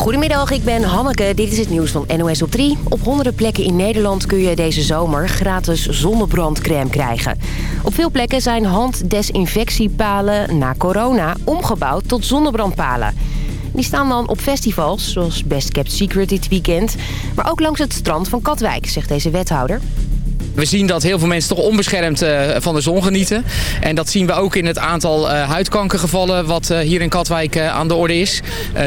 Goedemiddag, ik ben Hanneke. Dit is het nieuws van NOS op 3. Op honderden plekken in Nederland kun je deze zomer gratis zonnebrandcrème krijgen. Op veel plekken zijn handdesinfectiepalen na corona omgebouwd tot zonnebrandpalen. Die staan dan op festivals, zoals Best Kept Secret dit weekend. Maar ook langs het strand van Katwijk, zegt deze wethouder. We zien dat heel veel mensen toch onbeschermd uh, van de zon genieten. En dat zien we ook in het aantal uh, huidkankergevallen wat uh, hier in Katwijk aan de orde is.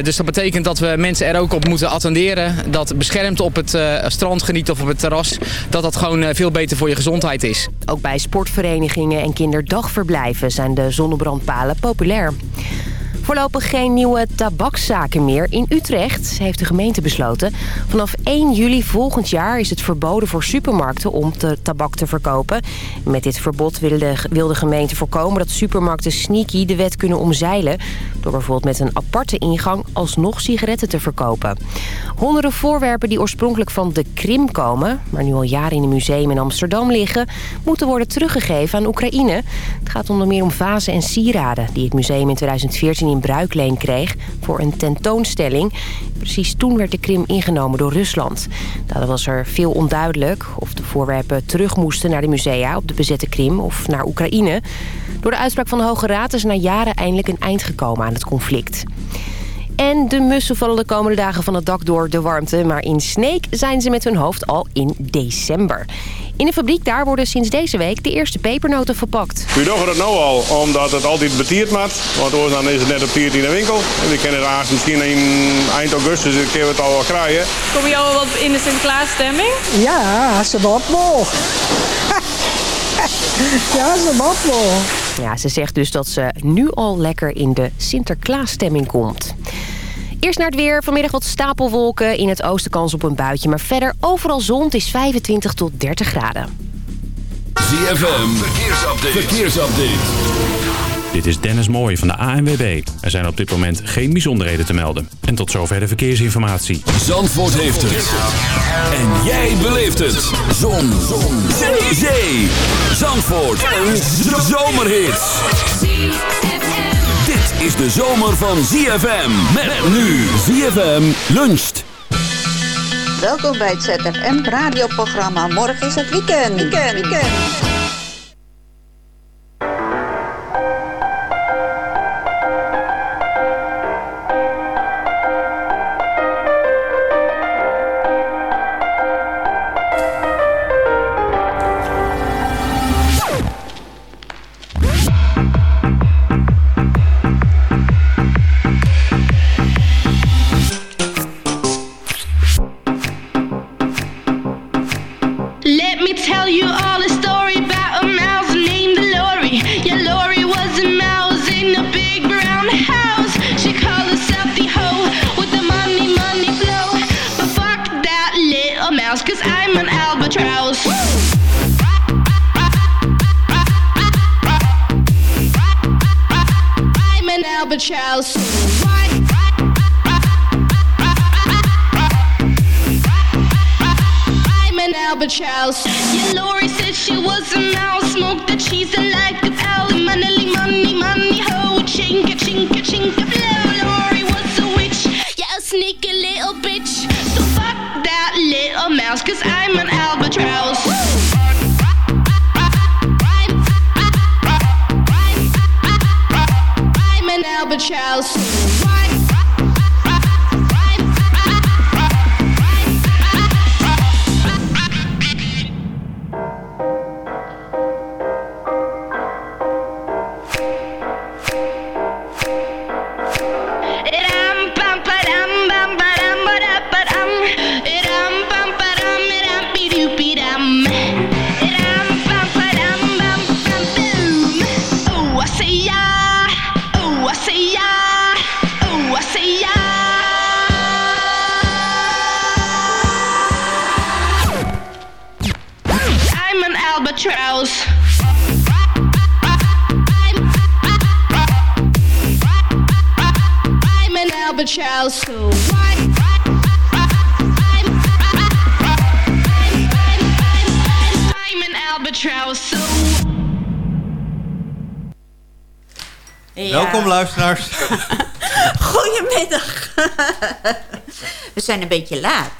dus dat betekent dat we mensen er ook op moeten attenderen. Dat beschermd op het strand genieten of op het terras, dat dat gewoon veel beter voor je gezondheid is. Ook bij sportverenigingen en kinderdagverblijven zijn de zonnebrandpalen populair. Voorlopig geen nieuwe tabakszaken meer. In Utrecht heeft de gemeente besloten. Vanaf 1 juli volgend jaar is het verboden voor supermarkten om te tabak te verkopen. Met dit verbod wil de, wil de gemeente voorkomen dat supermarkten sneaky de wet kunnen omzeilen. Door bijvoorbeeld met een aparte ingang alsnog sigaretten te verkopen. Honderden voorwerpen die oorspronkelijk van de Krim komen... maar nu al jaren in een museum in Amsterdam liggen... moeten worden teruggegeven aan Oekraïne. Het gaat onder meer om vazen en sieraden... die het museum in 2014 in bruikleen kreeg voor een tentoonstelling. Precies toen werd de Krim ingenomen door Rusland. Daardoor was er veel onduidelijk of de voorwerpen terug moesten naar de musea op de bezette Krim of naar Oekraïne. Door de uitspraak van de Hoge Raad is na jaren eindelijk een eind gekomen aan het conflict. En de mussen vallen de komende dagen van het dak door de warmte. Maar in Sneek zijn ze met hun hoofd al in december. In de fabriek daar worden sinds deze week de eerste pepernoten verpakt. We doen het nu al, omdat het altijd betiert maakt. Want ooit dan is het net op 10 in de winkel. En we kennen het misschien in eind augustus een keer het al wel krijgen. Kom je al wat in de Sinterklaasstemming? Ja, ze wat nog. ja, ze wat nog. Ja, ze zegt dus dat ze nu al lekker in de Sinterklaasstemming komt. Eerst naar het weer. Vanmiddag wat stapelwolken. In het oosten kans op een buitje. Maar verder overal zon. Het is 25 tot 30 graden. ZFM. Verkeersupdate. Verkeersupdate. Dit is Dennis Mooij van de ANWB. Er zijn op dit moment geen bijzonderheden te melden. En tot zover de verkeersinformatie. Zandvoort heeft het. En jij beleeft het. Zon. Zon. Zee. Zee. Zandvoort. Een zomerhit is de zomer van ZFM. Met nu ZFM luncht. Welkom bij het ZFM radioprogramma. Morgen is het weekend. Weekend, weekend. Luisteraars. Goedemiddag. we zijn een beetje laat.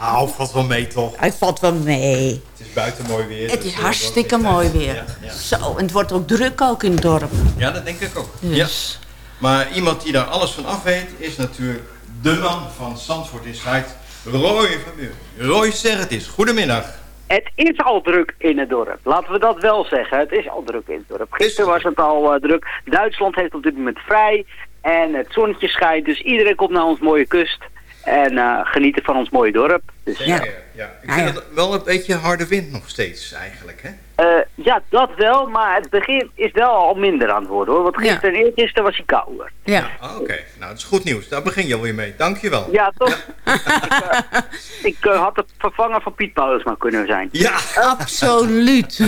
Nou, valt wel mee toch? Hij valt wel mee. Het is buiten mooi weer. Het dus, is eh, hartstikke mooi weer. Ja, ja. Zo, en het wordt ook druk ook in het dorp. Ja, dat denk ik ook. Dus. Ja. Maar iemand die daar alles van af weet, is natuurlijk de man van Zandvoort Inside, Roy van Buren. Roy, zeg het eens. Goedemiddag. Het is al druk in het dorp. Laten we dat wel zeggen. Het is al druk in het dorp. Gisteren was het al eh, druk. Duitsland heeft op dit moment vrij. En het zonnetje schijnt. Dus iedereen komt naar ons mooie kust. En eh, genieten van ons mooie dorp. Dus, Zeker, ja. Ik vind het wel een beetje harde wind nog steeds eigenlijk, hè? Eh, ja, dat wel. Maar het begin is wel al minder aan het worden hoor. Want gisteren en eergisteren was hij kouder. Ja. Ah, Oké, nou dat is goed nieuws. Daar begin je alweer mee. Dankjewel. Ja, toch? ik eh, ik, eh, had de vervanger van Piet Paulus maar kunnen zijn. Ja. Absoluut.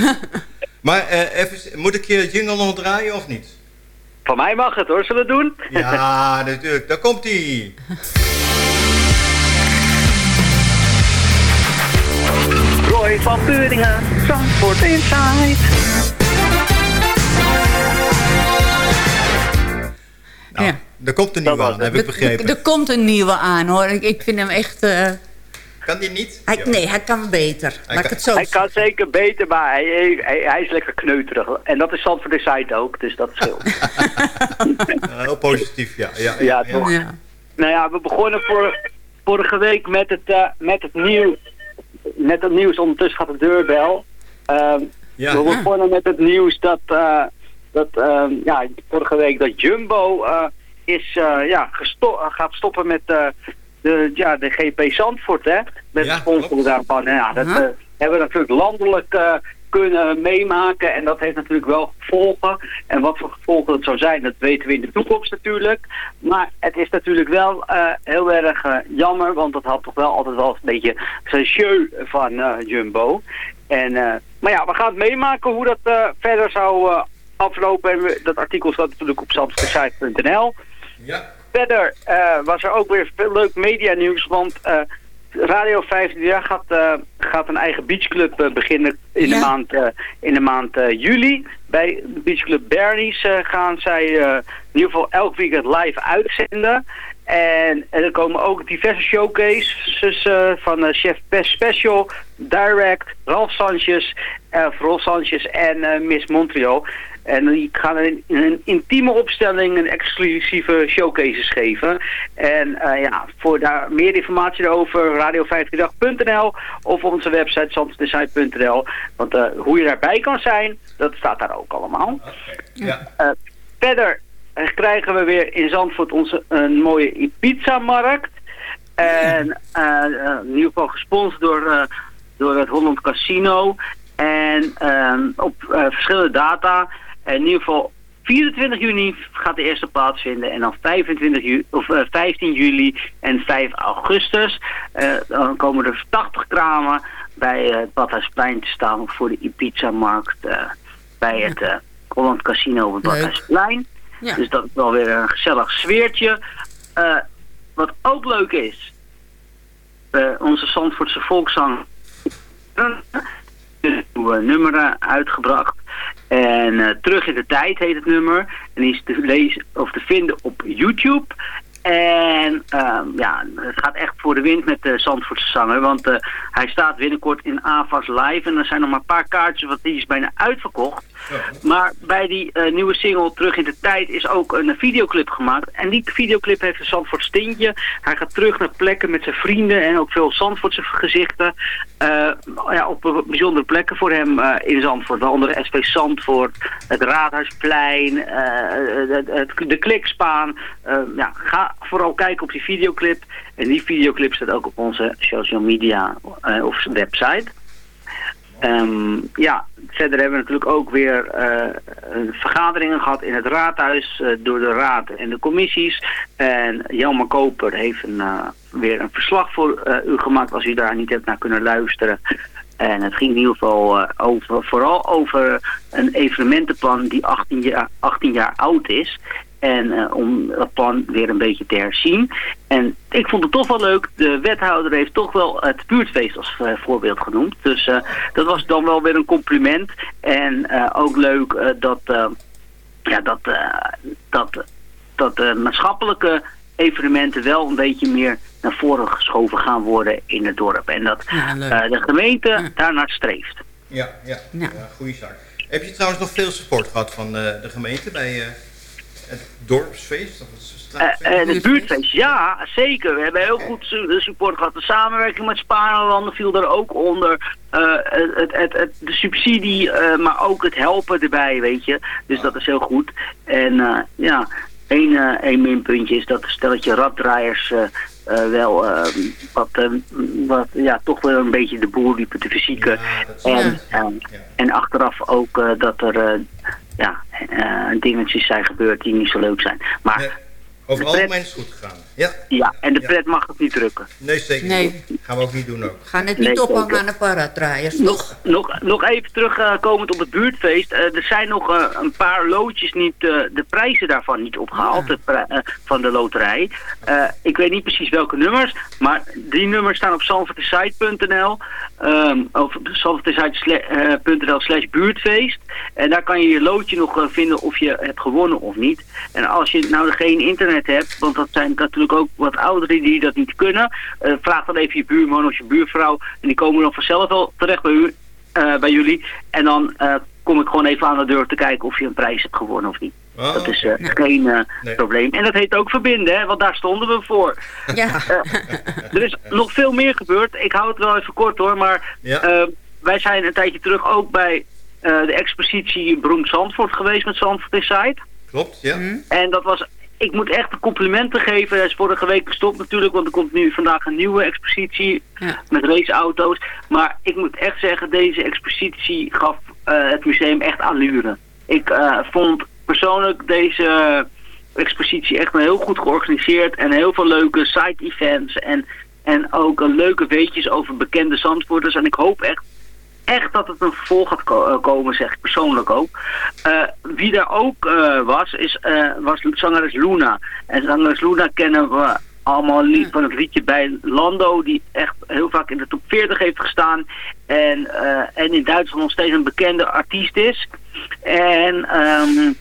Maar eh, even, moet ik je jingle nog draaien of niet? Van mij mag het hoor. Zullen we het doen? Ja, natuurlijk. Daar komt hij. Roy van Buringen, Zandvoort Inside. Nou, Er komt een nieuwe aan, heb ik begrepen. Er komt een nieuwe aan hoor. Ik, ik vind hem echt... eh, Kan die niet? hij, nee, hij kan beter. Laat ik het zo Hij kan zeker beter, maar hij, hij, hij is lekker kneuterig. En dat is Zandvoort Inside ook, dus dat scheelt. Eh, heel positief, ja. Ja, Ja, toch? Nou ja, we begonnen voor, vorige week met het, eh, met het nieuws. Met het nieuws, ondertussen gaat de deurbel. Ehm, Ja. we begonnen met het nieuws dat, eh, dat ehm, ja, vorige week dat Jumbo eh, is, eh, ja, gesto gaat stoppen met de, ja, de GP Zandvoort, hè? Met Ja, de sponsoring daarvan. En ja, dat hebben we natuurlijk landelijk kunnen meemaken. En dat heeft natuurlijk wel gevolgen. En wat voor gevolgen het zou zijn, dat weten we in de toekomst natuurlijk. Maar het is natuurlijk wel eh, heel erg eh, jammer, want dat had toch wel altijd wel een beetje zijn van eh, Jumbo. En, maar ja, we gaan het meemaken hoe dat verder zou aflopen. En dat artikel staat natuurlijk op zandvoortsite.nl. Ja. Verder was er ook weer veel leuk media nieuws, want Radio 15 jaar gaat, eh, gaat een eigen beachclub eh, beginnen in de maand, eh, in de maand juli. Bij de beachclub Bernie's gaan zij in ieder geval elk weekend live uitzenden. En, en er komen ook diverse showcases van Chef Best Special, Direct, Ralf Sanchez, Rolf Sanchez en Miss Montreal. En die gaan in in een intieme opstelling een exclusieve showcases geven. En eh, ja, voor daar meer informatie over radio538.nl of op onze website zandvoortsite.nl. Want eh, hoe je daarbij kan zijn, dat staat daar ook allemaal. Ja. Eh, verder krijgen we weer in Zandvoort onze een mooie pizza-markt. En eh, eh, in ieder geval gesponsord door, door het Holland Casino. En ehm, op verschillende data. En in ieder geval 24 juni gaat de eerste plaatsvinden. En dan 25 ju of, eh, 15 juli en 5 augustus. Eh, dan komen er 80 kramen bij eh, het Badhuisplein te staan voor de pizza-markt. eh, bij het eh, Holland Casino op het. Badhuisplein. Ja. Dus dat is wel weer een gezellig sfeertje. Eh, wat ook leuk is, eh, onze Zandvoortse volkszang nieuwe nummer eh, uitgebracht. En eh, Terug in de Tijd heet het nummer. En is te lezen of te vinden op YouTube. En ehm, ja, het gaat echt voor de wind met de Zandvoortse zanger. Want eh, hij staat binnenkort in AVAS Live. En er zijn nog maar een paar kaartjes, want die is bijna uitverkocht. Maar bij die eh, nieuwe single Terug in de Tijd is ook een videoclip gemaakt. En die videoclip heeft een Zandvoort stintje. Hij gaat terug naar plekken met zijn vrienden en ook veel Zandvoortse gezichten. eh, ja, op eh, bijzondere plekken voor hem eh, in Zandvoort. Waaronder de SV Zandvoort, het Raadhuisplein, eh, het- de Klikspaan. Eh, ja, ga vooral kijken op die videoclip. En die videoclip staat ook op onze social media eh, of website. Ehm, ja, verder hebben we natuurlijk ook weer eh, vergaderingen gehad in het raadhuis eh, door de raad en de commissies. En Jelmer Koper heeft een, weer een verslag voor u gemaakt als u daar niet hebt naar kunnen luisteren. En het ging in ieder geval over, vooral over een evenementenplan die 18 jaar, 18 jaar oud is. En eh, om dat plan weer een beetje te herzien. En ik vond het toch wel leuk. De wethouder heeft toch wel het buurtfeest als eh, voorbeeld genoemd. Dus eh, dat was dan wel weer een compliment. En eh, ook leuk eh, dat, eh, ja, dat, eh, dat, dat de maatschappelijke evenementen wel een beetje meer naar voren geschoven gaan worden in het dorp. En dat Ja, eh, de gemeente daarnaar streeft. Ja, ja. Ja. ja goede zaak. Heb je trouwens nog veel support gehad van eh, de gemeente bij eh, het dorpsfeest? Of het Eh, straatfeest? eh, het buurtfeest, ja, zeker. We hebben heel goed su- de support gehad. De samenwerking met Spaanlanden viel er ook onder. Eh, het, het, het, het- de subsidie, eh, maar ook het helpen erbij, weet je. Dus dat is heel goed. En eh, ja, één, eh, één minpuntje is dat stelletje raddraaiers... eh, eh, wel eh, wat, eh, wat, ja, toch wel een beetje de boel liepen te fysieken. Ja, dat is- En, en, en achteraf ook eh, dat er eh, ja, eh, dingetjes zijn gebeurd die niet zo leuk zijn. Maar Nee, over het algemeen is het goed gegaan. Ja, ja, en de Ja. pret mag het niet drukken. nee zeker Nee. niet. Gaan we ook niet doen ook. Ga het Nee, niet ophangen zeker. aan de paradraaiers, toch? Nog, nog, nog even terugkomend op het buurtfeest. Eh, er zijn nog eh, een paar loodjes niet, eh, de prijzen daarvan niet opgehaald, de eh, van de loterij. Eh, ik weet niet precies welke nummers, maar die nummers staan op zandvoortesite.nl ehm of zandvoortesite.nl slash buurtfeest. En daar kan je je loodje nog eh, vinden of je hebt gewonnen of niet. En als je nou geen internet hebt, want dat zijn natuurlijk ook wat ouderen die dat niet kunnen, eh, vraag dan even je buurman of je buurvrouw en die komen dan vanzelf wel terecht bij, u, eh, bij jullie. En dan eh, kom ik gewoon even aan de deur te kijken of je een prijs hebt gewonnen of niet. Oh, dat is eh, geen Nee. probleem. En dat heet ook verbinden, hè, want daar stonden we voor. Ja. Er is nog veel meer gebeurd. Ik hou het wel even kort hoor, maar Ja. wij zijn een tijdje terug ook bij eh, de expositie Beroemd Zandvoort geweest met Zandvoort Inside. Klopt, ja. En dat was, ik moet echt complimenten geven. Hij is vorige week gestopt natuurlijk, want er komt nu vandaag een nieuwe expositie Ja. met raceauto's. Maar ik moet echt zeggen, deze expositie gaf eh, het museum echt allure. Ik eh, vond persoonlijk deze expositie echt heel goed georganiseerd en heel veel leuke side-events en, en ook leuke weetjes over bekende Zandvoorters. En ik hoop echt echt dat het een vervolg gaat ko- eh, komen, zeg ik persoonlijk ook. Eh, wie daar ook eh, was, is, was zangeres Luna. En zangeres Luna kennen we allemaal lied van het liedje bij Lando, die echt heel vaak in de top 40 heeft gestaan. En, en in Duitsland nog steeds een bekende artiest is. En ehm,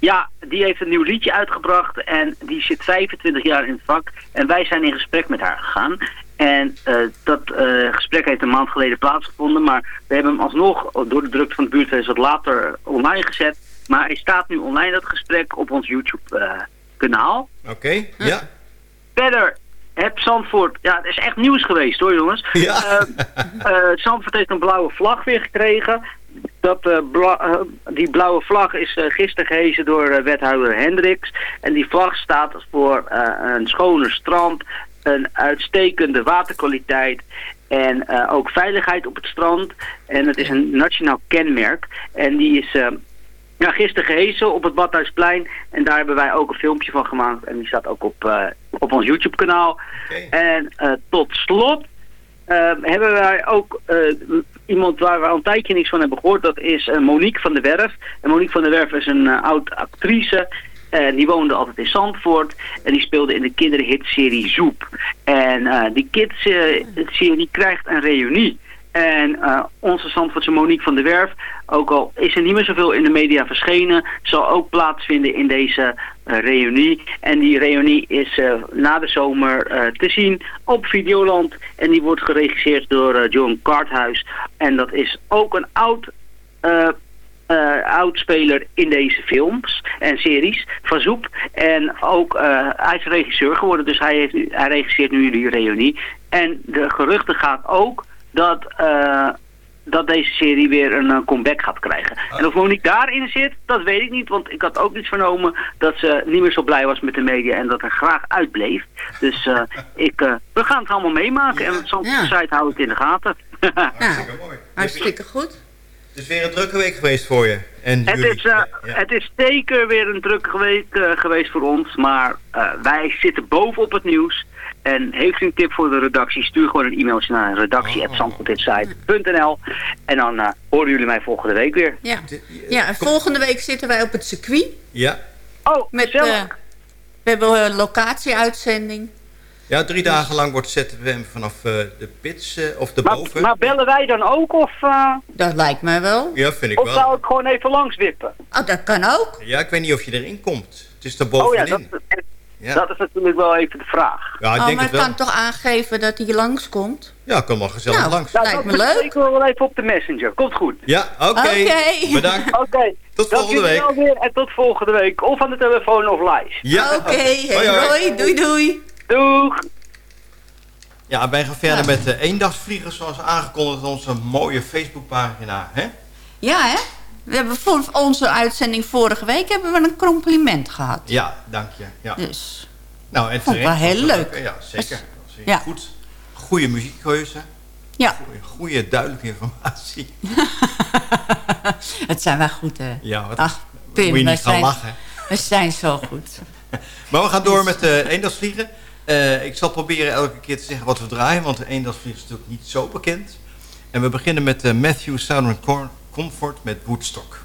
ja, die heeft een nieuw liedje uitgebracht en die zit 25 jaar in het vak. En wij zijn in gesprek met haar gegaan. En eh, dat eh, gesprek heeft een maand geleden plaatsgevonden, maar we hebben hem alsnog door de drukte van het buurtfeest wat later online gezet. Maar hij staat nu online, dat gesprek, op ons YouTube-kanaal. Oké, ja. Verder, heb Zandvoort... Ja, het is echt nieuws geweest hoor jongens. Ja. Eh, eh, Zandvoort heeft een blauwe vlag weer gekregen. Dat, eh, bla- eh, die blauwe vlag is eh, gisteren gehezen door eh, wethouder Hendricks. En die vlag staat voor eh, een schoner strand, een uitstekende waterkwaliteit en eh, ook veiligheid op het strand. En het is een nationaal kenmerk. En die is ja, gisteren gehezen op het Badhuisplein. En daar hebben wij ook een filmpje van gemaakt. En die staat ook op, eh, op ons YouTube kanaal. En tot slot hebben wij ook iemand waar we al een tijdje niks van hebben gehoord. Dat is Monique van der Werf. En Monique van der Werf is een oud actrice. En die woonde altijd in Zandvoort. En die speelde in de kinderhitserie Zoep. En eh, die kids-serie krijgt een reunie. En eh, onze Zandvoortse Monique van der Werf, ook al is er niet meer zoveel in de media verschenen, zal ook plaatsvinden in deze eh, reunie. En die reunie is eh, na de zomer eh, te zien op Videoland. En die wordt geregisseerd door eh, John Carthuis. En dat is ook een oud... eh oudspeler in deze films en series van Zoep. En ook, eh, hij is regisseur geworden, dus hij, heeft hij regisseert nu die reunie. En de geruchten gaat ook dat, eh, dat deze serie weer een comeback gaat krijgen. En of Monique daarin zit, dat weet ik niet, want ik had ook niet vernomen dat ze niet meer zo blij was met de media en dat er graag uitbleef. Dus eh, ik, eh, we gaan het allemaal meemaken en op Ja. de site hou ik in de gaten. Hartstikke mooi. Hartstikke goed. Het is weer een drukke week geweest voor je. En Het is, eh, Ja. het is zeker weer een drukke week eh, geweest voor ons, maar eh, wij zitten bovenop het nieuws. En heeft u een tip voor de redactie, stuur gewoon een e-mailtje naar redactie.zandvoortitsite.nl en dan eh, horen jullie mij volgende week weer. Ja. ja, en volgende week zitten wij op het circuit. Ja. Oh, Met, we hebben een locatieuitzending. Ja, drie dagen lang wordt ZFM vanaf eh, de pits eh, of de maar, boven. maar bellen wij dan ook of, eh, Dat lijkt mij wel. Ja, vind ik of wel. zou ik gewoon even langs wippen? Oh, dat kan ook. Ja, ik weet niet of je erin komt. Het is er Oh ja, bovenin. dat, Ja. Dat is natuurlijk wel even de vraag. Ja, ik oh, denk maar het wel. kan toch aangeven dat hij langskomt? Ja, kom maar gezellig Nou, langs. lijkt me leuk. Ik wil wel even op de messenger. Komt goed. Ja, oké. Bedankt. Oké. Tot Dank volgende jullie week. wel weer en tot volgende week. Of aan de telefoon of live. Ja. Oké, hey, Hoi, hoi. Roy, doei doei. Doeg. Ja, wij gaan verder met de eendagsvliegers zoals aangekondigd op onze mooie Facebookpagina. Hè? Ja, hè? We hebben voor onze uitzending vorige week hebben we een compliment gehad. Ja, dank je. Ja. Dus, Nou, en Vond ik wel terecht, heel dat leuk. Ja, zeker. Dat is weer Ja. goed. Goede muziekkeuze. ja, Goeie, goede, duidelijke informatie. het zijn wel goed, hè? Ja, wat Ach, moet je wij niet gaan zijn, lachen. we zijn zo goed. Maar we gaan door met de eendagsvliegen. Eh, ik zal proberen elke keer te zeggen wat we draaien, want de eendagsvlieg is natuurlijk niet zo bekend. En we beginnen met eh, Matthew Southern Comfort met Woodstock.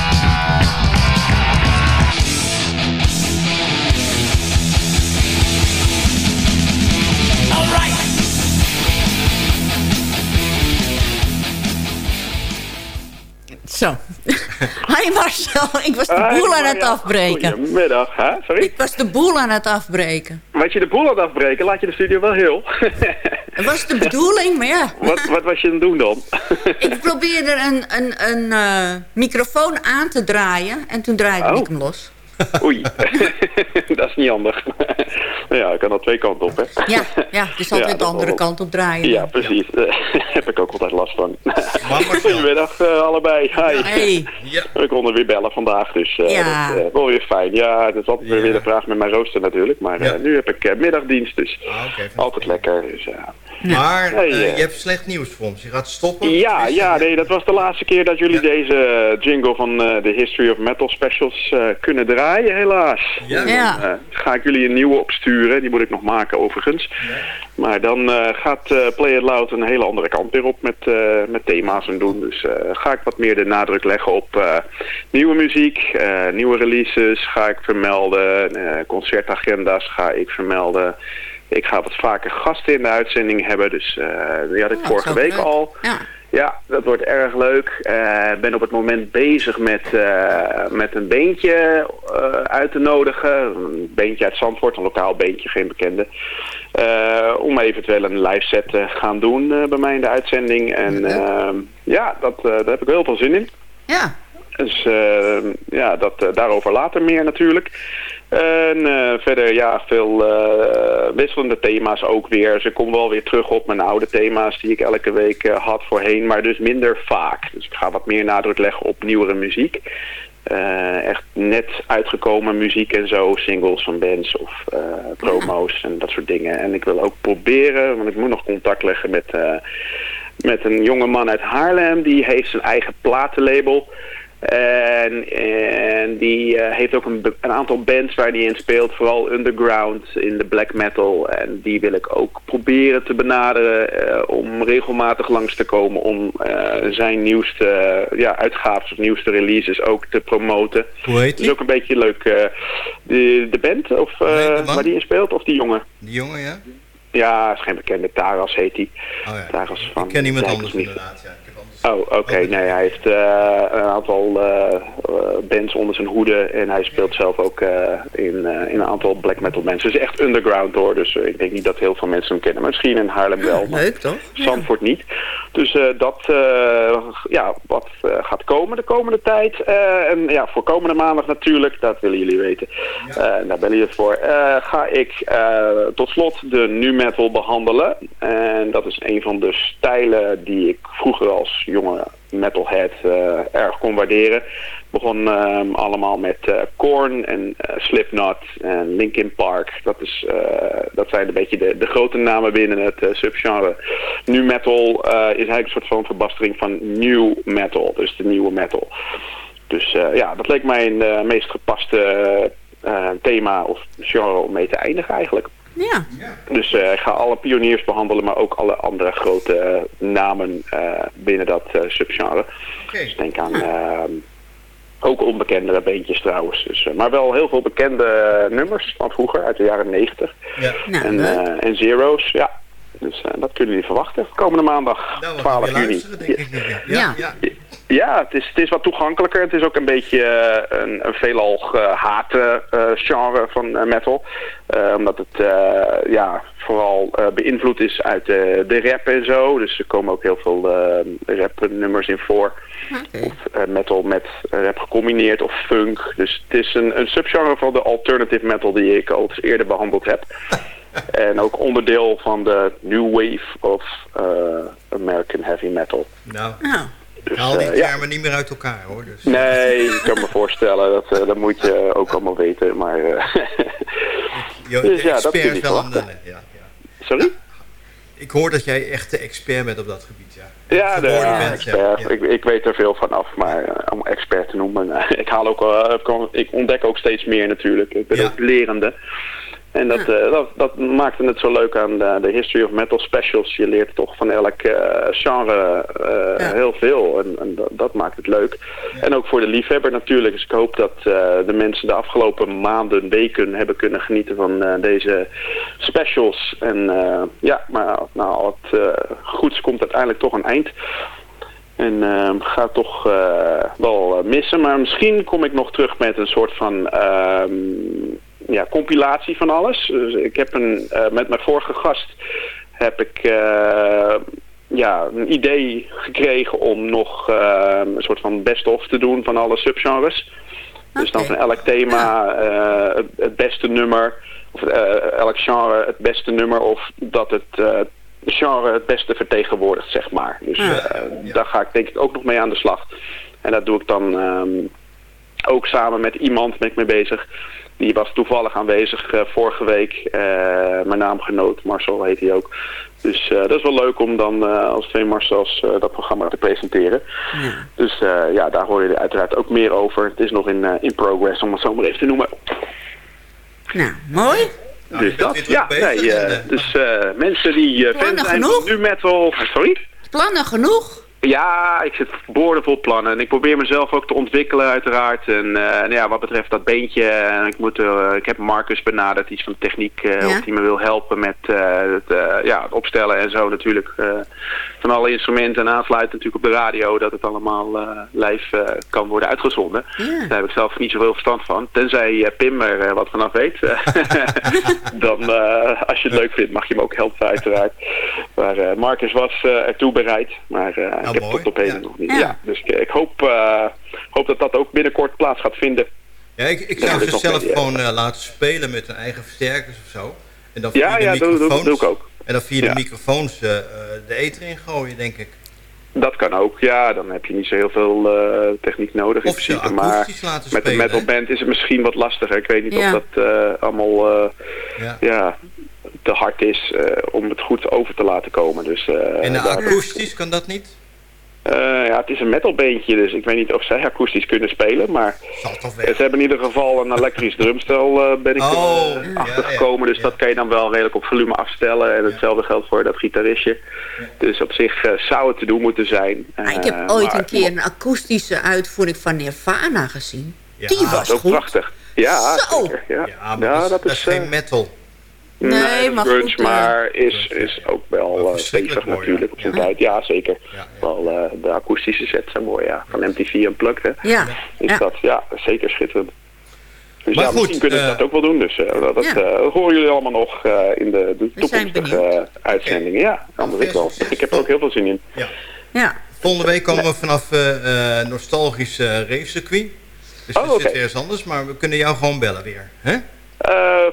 Hi Marcel, ik was de Hi, boel aan het afbreken. Goedemiddag, hè? Sorry? Ik was de boel aan het afbreken. Wat je de boel aan het afbreken, laat je de studio wel heel. Dat was de bedoeling, maar ja. wat, wat was je aan het doen dan? Ik probeerde een, een, een eh, microfoon aan te draaien en toen draaide Oh. ik hem los. Oei, dat is niet handig. ja, ik kan er twee kanten op, hè? Ja, ja Ja, altijd dat de andere wel. kant op draaien. Ja, precies. Daar heb ik ook altijd last van. Goedemiddag eh, allebei. Hi. Hey. We konden weer bellen vandaag, dus eh Ja. dat is eh, wel weer fijn. Ja, het is altijd weer de vraag met mijn rooster natuurlijk. Maar eh, nu heb ik middagdienst, dus altijd lekker. Dus, eh, Maar Hey, eh, eh. je hebt slecht nieuws voor ons. Je gaat stoppen. Ja, ja, nee, dat was de laatste keer dat jullie deze eh, jingle van eh, de History of Metal Specials eh, kunnen draaien, helaas. Ja. Eh, ga ik jullie een nieuwe opsturen, die moet ik nog maken overigens. Maar dan eh, gaat eh, Play It Loud een hele andere kant weer op met, eh, met thema's en doen. Dus eh, ga ik wat meer de nadruk leggen op eh, nieuwe muziek, eh, nieuwe releases ga ik vermelden, eh, concertagenda's ga ik vermelden. Ik ga wat vaker gasten in de uitzending hebben. Dus eh, die had ik Oh, vorige week leuk. al. Ja. Ja, dat wordt erg leuk. Ik ben op het moment bezig met, eh, met een beentje eh, uit te nodigen. Een beentje uit Zandvoort, een lokaal beentje, geen bekende. Eh, om eventueel een live set te gaan doen eh, bij mij in de uitzending. En ehm, ja, dat, eh, daar heb ik heel veel zin in. Ja. Dus eh, ja, dat, eh, daarover later meer natuurlijk. En eh, verder ja, veel eh, wisselende thema's ook weer. Ze komen wel weer terug op mijn oude thema's die ik elke week eh, had voorheen, maar dus minder vaak. Dus ik ga wat meer nadruk leggen op nieuwere muziek. Echt net uitgekomen muziek en zo, singles van bands of promo's en dat soort dingen. En ik wil ook proberen, want ik moet nog contact leggen met, met een jonge man uit Haarlem. Die heeft zijn eigen platenlabel. En, en die eh, heeft ook een, aantal bands waar hij in speelt, vooral underground in de black metal. En die wil ik ook proberen te benaderen eh, om regelmatig langs te komen om eh, zijn nieuwste ja, uitgaves of nieuwste releases ook te promoten. Hoe heet Het is die? ook een beetje leuk. de, de band of, waar die in speelt of die jongen? Die jongen, ja? Ja, is geen bekende. Taras heet hij. Oh ja. Taras van Ik ken iemand anders inderdaad, ja. Oh, oké. Nee, hij heeft eh, een aantal eh, eh, bands onder zijn hoede en hij speelt zelf ook in, in een aantal black metal bands. Het is echt underground hoor, dus ik denk niet dat heel veel mensen hem kennen. Maar misschien in Haarlem wel, maar Leuk toch? Zandvoort niet. Dus dat, ja, wat gaat komen de komende tijd. En ja, voor komende maandag natuurlijk, dat willen jullie weten. Eh, daar ben je voor. Eh, ga ik tot slot de nu metal behandelen. En dat is een van de stijlen die ik vroeger als jonge metalhead eh, erg kon waarderen. Begon ehm, allemaal met eh Korn en eh, Slipknot en Linkin Park. Dat, is, dat zijn een beetje de, de grote namen binnen het subgenre. Nu metal is eigenlijk een soort van verbastering van new metal. Dus de nieuwe metal. Dus ja, dat leek mij een meest gepaste thema of genre om mee te eindigen eigenlijk. Ja. Dus eh, ik ga alle pioniers behandelen, maar ook alle andere grote eh, namen eh, binnen dat eh, subgenre. Dus denk aan ehm, ook onbekendere beentjes trouwens. Dus, maar wel heel veel bekende nummers van vroeger, uit de jaren 90. Ja. Nou, en, eh, en zero's, ja. Dus eh, dat kunnen jullie verwachten. Komende maandag, Nou, we gaan 12 weer juni. luisteren, denk ik. Ja. Ja. ja. Ja, het is, het is wat toegankelijker. Het is ook een beetje eh, een, een veelal gehate eh, genre van eh, metal. Eh, omdat het eh, ja, vooral eh, beïnvloed is uit de, de rap en zo. Dus er komen ook heel veel eh rapnummers in voor. Of eh, metal met rap gecombineerd of funk. Dus het is een, een subgenre van de alternative metal die ik al eens eerder behandeld heb. en ook onderdeel van de new wave of eh, American heavy metal. Nou, Nou, ik haal die eh, ja. termen niet meer uit elkaar hoor. Dus. Nee, ik kan me voorstellen. Dat, eh, dat moet je ook allemaal weten. Maar, eh, Je, dus ja, dat je wel aan de... Ja. Sorry? Ik hoor dat jij echt de expert bent op dat gebied, ja. Ja, de ja, bent, ja. expert. Ja. Ik, ik weet er veel van af, maar eh, om expert te noemen. ik, haal ook, wel- ik ontdek ook steeds meer natuurlijk. Ik ben ook lerende. En dat, eh, dat, dat maakte het zo leuk aan de, de History of Metal Specials. Je leert toch van elk eh, genre eh, Ja. heel veel. En, en dat, dat maakt het leuk. En ook voor de liefhebber natuurlijk. Dus ik hoop dat de mensen de afgelopen maanden, weken hebben kunnen genieten van deze specials. En ja, maar nou, het goeds komt uiteindelijk toch een eind. En ehm ga toch wel missen. Maar misschien kom ik nog terug met een soort van ehm, ja, compilatie van alles. Dus ik heb een, eh, met mijn vorige gast heb ik eh, ja, een idee gekregen om nog eh, een soort van best-of te doen van alle subgenres. Dus dan van elk thema eh, het, het beste nummer. Of elk genre het beste nummer. Of dat het genre het beste vertegenwoordigt, zeg maar. Dus eh, daar ga ik denk ik ook nog mee aan de slag. En dat doe ik dan ehm, ook samen met iemand ben ik mee bezig. Die was toevallig aanwezig eh, vorige week. eh, mijn naamgenoot, Marcel heet hij ook. Dus eh, dat is wel leuk om dan eh, als twee Marcels eh, dat programma te presenteren. ja. Dus eh, ja, daar hoor je uiteraard ook meer over. Het is nog in, eh, in progress, om het zo maar even te noemen. nou, mooi. Nou, dus dat, ja, nee, dus eh, mensen die eh fan zijn genoeg? van nu metal... Sorry? Plannen genoeg. Ja, ik zit boordevol plannen. En ik probeer mezelf ook te ontwikkelen uiteraard. En eh, ja, wat betreft dat beentje, en ik, moet, eh, ik heb Marcus benaderd, iets van techniek, eh, Ja. die me wil helpen met eh, het, eh, ja, het opstellen en zo natuurlijk. eh, van alle instrumenten en aansluiten natuurlijk op de radio, dat het allemaal eh, live eh, kan worden uitgezonden. Daar heb ik zelf niet zoveel verstand van. Tenzij eh, Pim er eh, wat vanaf weet. dan, eh, als je het leuk vindt, mag je hem ook helpen uiteraard. Maar eh, Marcus was eh, ertoe bereid. Maar eh, ik heb het tot op heden nog niet. Ja. dus ik, ik hoop, eh, hoop dat dat ook binnenkort plaats gaat vinden. Ja, ik, ik zou ze zelf mee, eh, gewoon eh, laten spelen met hun eigen versterkers of zo. En dan Ja, via de ja, doe- doe- ik ook. En dan via Ja. de microfoons eh, eh, de ether in gooien, denk ik. Dat kan ook, ja. Dan heb je niet zo heel veel eh, techniek nodig in principe. Maar met een spelen, metalband is het misschien wat lastiger. Ik weet niet Ja. of dat eh, allemaal eh, Ja. ja. te hard is eh, om het goed over te laten komen. Dus, eh, En akoestisch, kan dat niet? Eh, ja, het is een metalbeentje, dus ik weet niet of zij akoestisch kunnen spelen, maar ze hebben in ieder geval een elektrisch drumstel eh, ben ik Oh, er, eh, achtergekomen, dus dat kan je dan wel redelijk op volume afstellen en hetzelfde geldt voor dat gitaristje. Dus op zich zou het te doen moeten zijn. Ah, ik heb ooit maar- een keer een akoestische uitvoering van Nirvana gezien. Die dat was is ook goed. prachtig. Ja, Zo. zeker. Ja, Ja, maar dat, is, dat is geen metal. Nee, maar grunge, goed, eh, maar is, is ook wel eh, stevig natuurlijk op zijn tijd. Ja, zeker. Wel, eh, de akoestische sets zijn mooi, ja. Van MTV en Plug, hè. Ja. Is Ja. dat, ja, zeker schitterend. Dus Maar ja, goed, misschien kunnen ze eh, dat ook wel doen. Dus eh, dat, dat Ja. eh, horen jullie allemaal nog eh, in de, de We toekomstige eh, uitzendingen. Ja, anders ik wel. Ik heb er ook heel veel zin in. Ja. Volgende week komen we vanaf eh eh, nostalgisch eh racecircuit. Dus Oh, dat zit oké. weer eens anders, maar we kunnen jou gewoon bellen weer. Hè? Eh,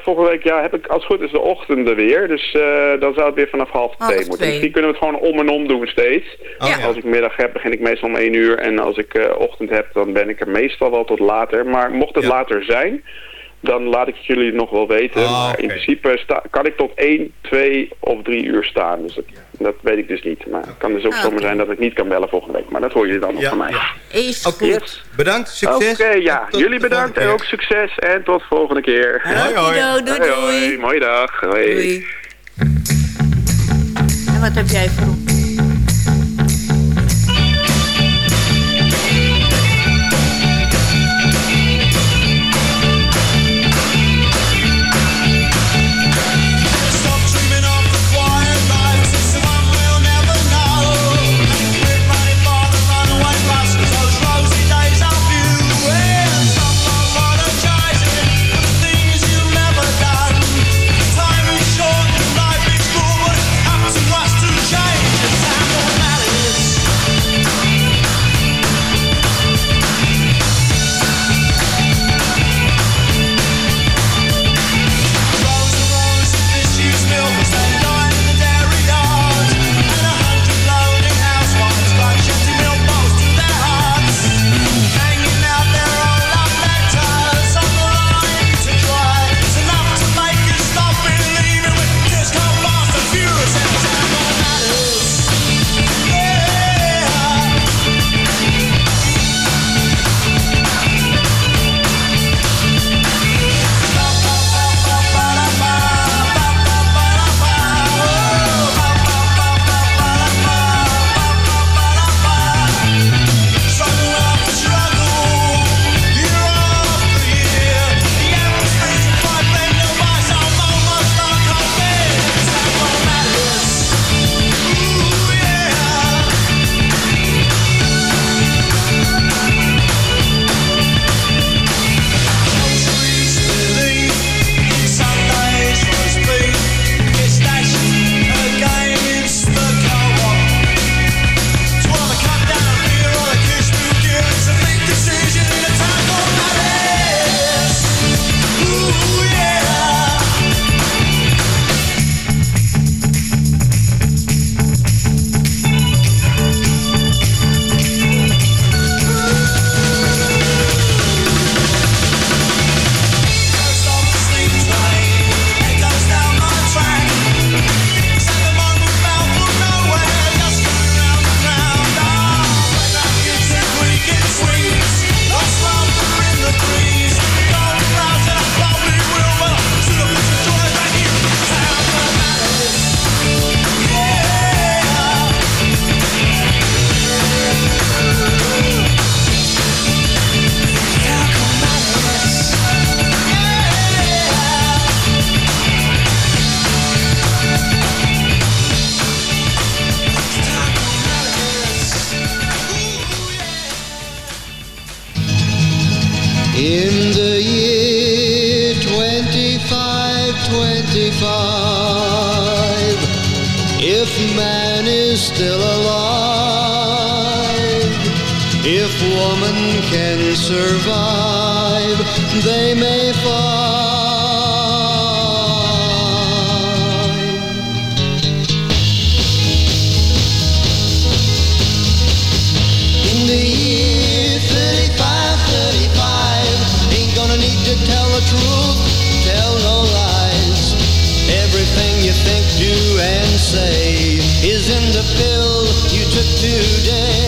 volgende week ja, heb ik als het goed is de ochtenden weer. Dus eh, dan zou het weer vanaf half Half twee moeten. Misschien kunnen we het gewoon om en om doen steeds. Oh, ja. Als ik middag heb, begin ik meestal om één uur. En als ik eh, ochtend heb, dan ben ik er meestal wel tot later. Maar mocht het Ja. later zijn, dan laat ik het jullie nog wel weten. Ah, maar in oké. principe sta- kan ik tot één, twee of drie uur staan. Dus dat, dat weet ik dus niet. Maar het kan dus ook Ah, zomaar oké. zijn dat ik niet kan bellen volgende week. Maar dat hoor jullie dan nog Ja, van mij. ja. Is Oké. goed. Yes. Bedankt, Oké, succes. ja. Tot Jullie bedankt en ook succes. En tot volgende keer. Hoi, hoi. Doei, doei, Hoi. Mooie dag. Hoi. Doei. En wat heb jij voor still alive. If woman can survive, they may. Today.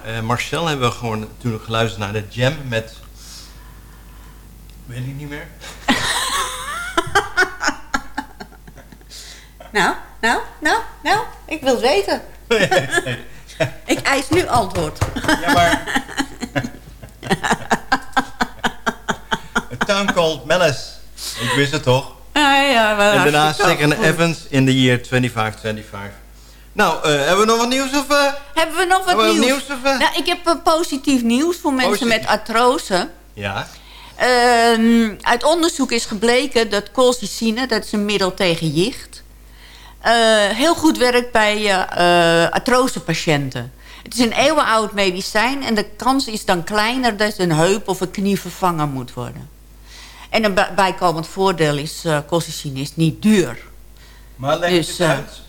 Marcel hebben we gewoon natuurlijk geluisterd naar de Jam met... Weet ik niet meer. Nou, nou, nou, nou, ik wil het weten. ik eis nu antwoord. Ja, maar... A Town Called Malice. Ik wist het toch? Ja, ja, maar en daarna Second. Evans in the year 2525. Nou, eh, hebben we nog wat nieuws of... eh? Hebben we nog wat we nieuws? nieuws of, eh? nou, ik heb positief nieuws voor mensen Positief. met artrose. Ja. Ehm, uit onderzoek is gebleken dat colchicine, dat is een middel tegen jicht... eh, heel goed werkt bij artrosepatiënten. Het is een eeuwenoud medicijn en de kans is dan kleiner... dat een heup of een knie vervangen moet worden. En een bij- bijkomend voordeel is, eh colchicine is niet duur. Maar leg Dus, het uit.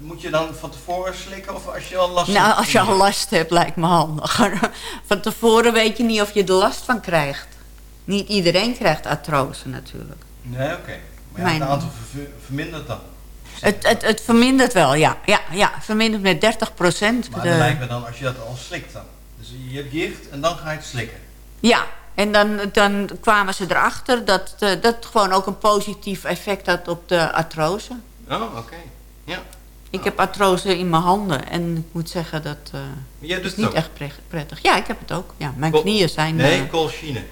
Moet je dan van tevoren slikken of als je al last Nou, hebt? als je al last hebt, lijkt me handiger. Van tevoren weet je niet of je er last van krijgt. Niet iedereen krijgt artrose natuurlijk. Nee, oké. Maar ja, Mijn- het aantal ver- vermindert dan. Het, het, het vermindert wel, ja. Ja, ja vermindert met 30 procent. Maar dat lijkt me dan als je dat al slikt dan. Dus je hebt jicht en dan ga je het slikken. Ja, en dan, dan kwamen ze erachter dat eh, dat het gewoon ook een positief effect had op de artrose. Oh, oké. Ja. Ik heb artrose in mijn handen en ik moet zeggen dat Jij doet is het niet ook? echt pre- prettig. Ja, ik heb het ook. Ja, mijn knieën zijn... Nee, colchine.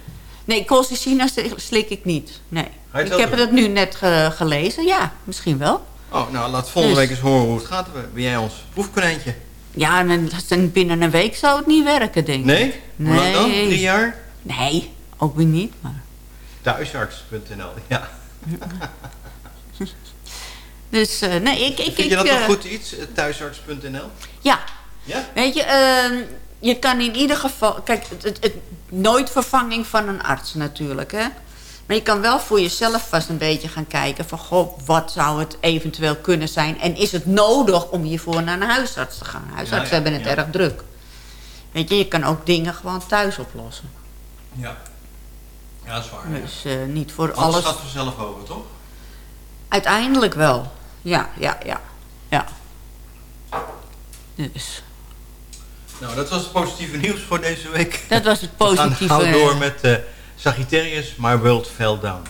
nee, colchicine slik ik niet. Nee. Ik heb doen? het nu net ge- gelezen. Ja, misschien wel. Oh, nou laat volgende Dus- week eens horen hoe het gaat. Ben jij ons proefkonijntje? Ja, en binnen een week zou het niet werken, denk ik. Nee? Hoe lang dan? Nee. Drie jaar? Nee, ook weer niet. Maar... Thuisarts.nl, ja. Dus eh, nee, ik... ik Vind je dat eh, goed iets, eh, thuisarts.nl? Ja. Ja? Weet je, ehm, je kan in ieder geval... Kijk, het, het, het- nooit vervanging van een arts natuurlijk, hè. Maar je kan wel voor jezelf vast een beetje gaan kijken... van, goh, wat zou het eventueel kunnen zijn? En is het nodig om hiervoor naar een huisarts te gaan? Huisartsen Ja, ja, hebben het erg druk. Weet je, je kan ook dingen gewoon thuis oplossen. Ja. Ja, dat is waar. Dus niet voor Alles alles... gaat vanzelf over, toch? Uiteindelijk wel. Ja, ja, ja. Ja. Dus... Nou, dat was het positieve nieuws voor deze week. Dat was het We positieve. gaan gauw door met eh, Sagittarius, My World Fell Down.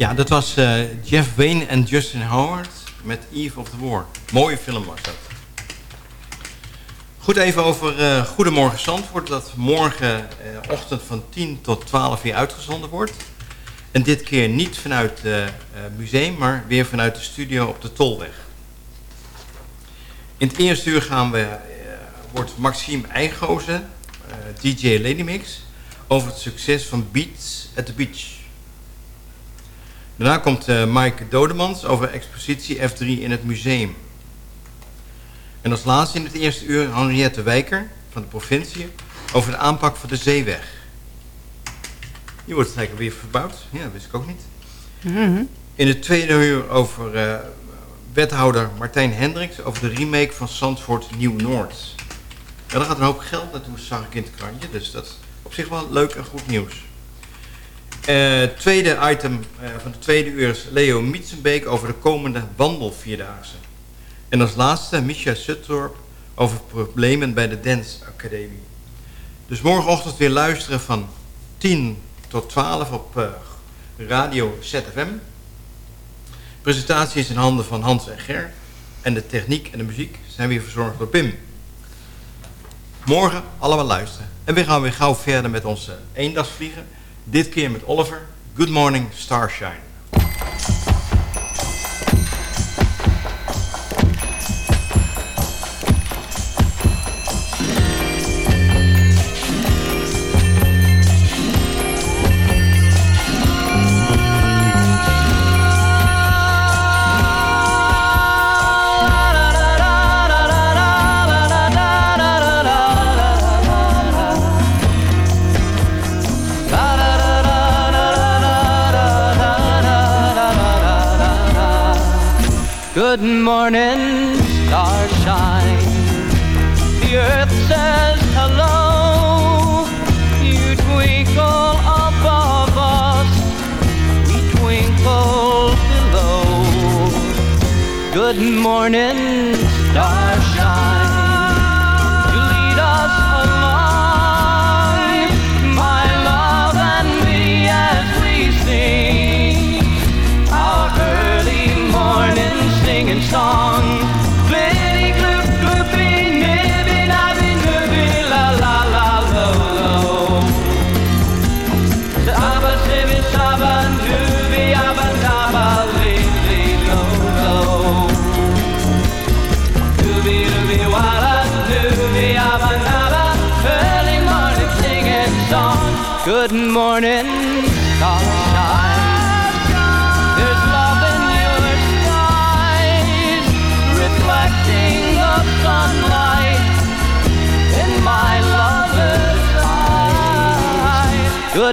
Ja, dat was eh, Jeff Wayne en Justin Howard met Eve of the War. Mooie film was dat. Goed, even over eh, Goedemorgen Zandvoort. Dat morgen eh, ochtend van 10 tot 12 uur uitgezonden wordt. En dit keer niet vanuit het museum, maar weer vanuit de studio op de Tolweg. In het eerste uur gaan we, wordt Maxime Eigozen, DJ Lady Mix, over het succes van Beats at the Beach. Daarna komt eh Maaike Dodemans over expositie F3 in het museum. En als laatste in het eerste uur Henriette Wijker van de provincie over de aanpak van de zeeweg. Die wordt zeker weer verbouwd. Ja, dat wist ik ook niet. In het tweede uur over eh, wethouder Martijn Hendricks over de remake van Zandvoort Nieuw-Noord. Ja, daar gaat een hoop geld naartoe, zag ik in het krantje. Dus dat is op zich wel leuk en goed nieuws. Eh, tweede item eh, van de tweede uur is Leo Mietsenbeek over de komende wandelvierdaagse. En als laatste Misha Suttorp over problemen bij de Dance Academie. Dus morgenochtend weer luisteren van 10 tot 12 op eh, radio ZFM. Presentatie is in handen van Hans en Ger. En de techniek en de muziek zijn weer verzorgd door Pim. Morgen allemaal luisteren. En we gaan weer gauw verder met onze eendagsvliegen. Dit keer met Oliver. Good morning, Starshine. Good morning, starshine. The earth says hello. You twinkle above us, we twinkle below. Good morning,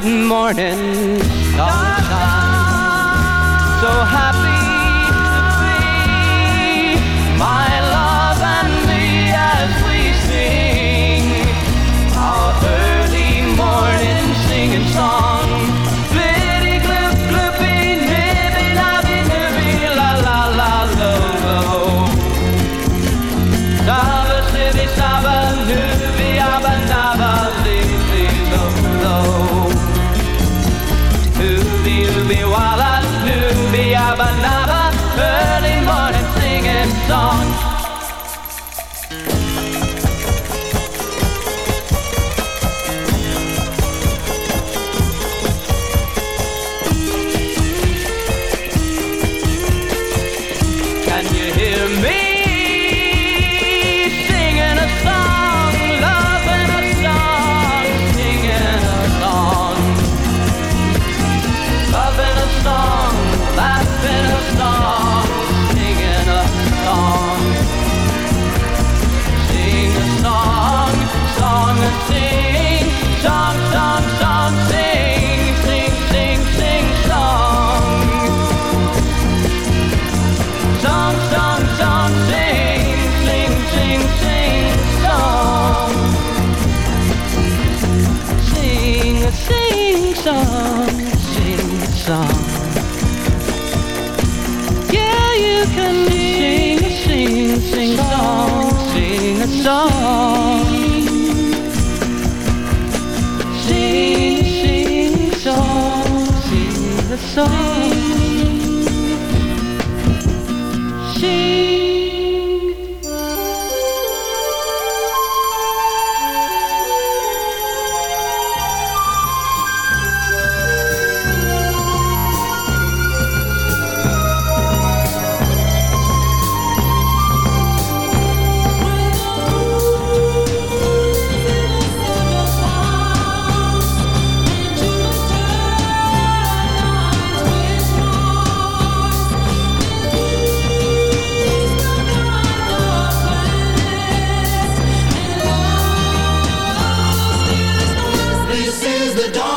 morning, sunshine. while the dawning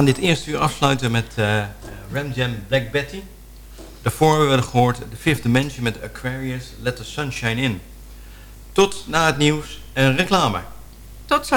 gaan dit eerste uur afsluiten met eh, Ram Jam Black Betty. Daarvoor hebben we gehoord The Fifth Dimension met Aquarius Let the Sunshine In. Tot na het nieuws en reclame. Tot zo.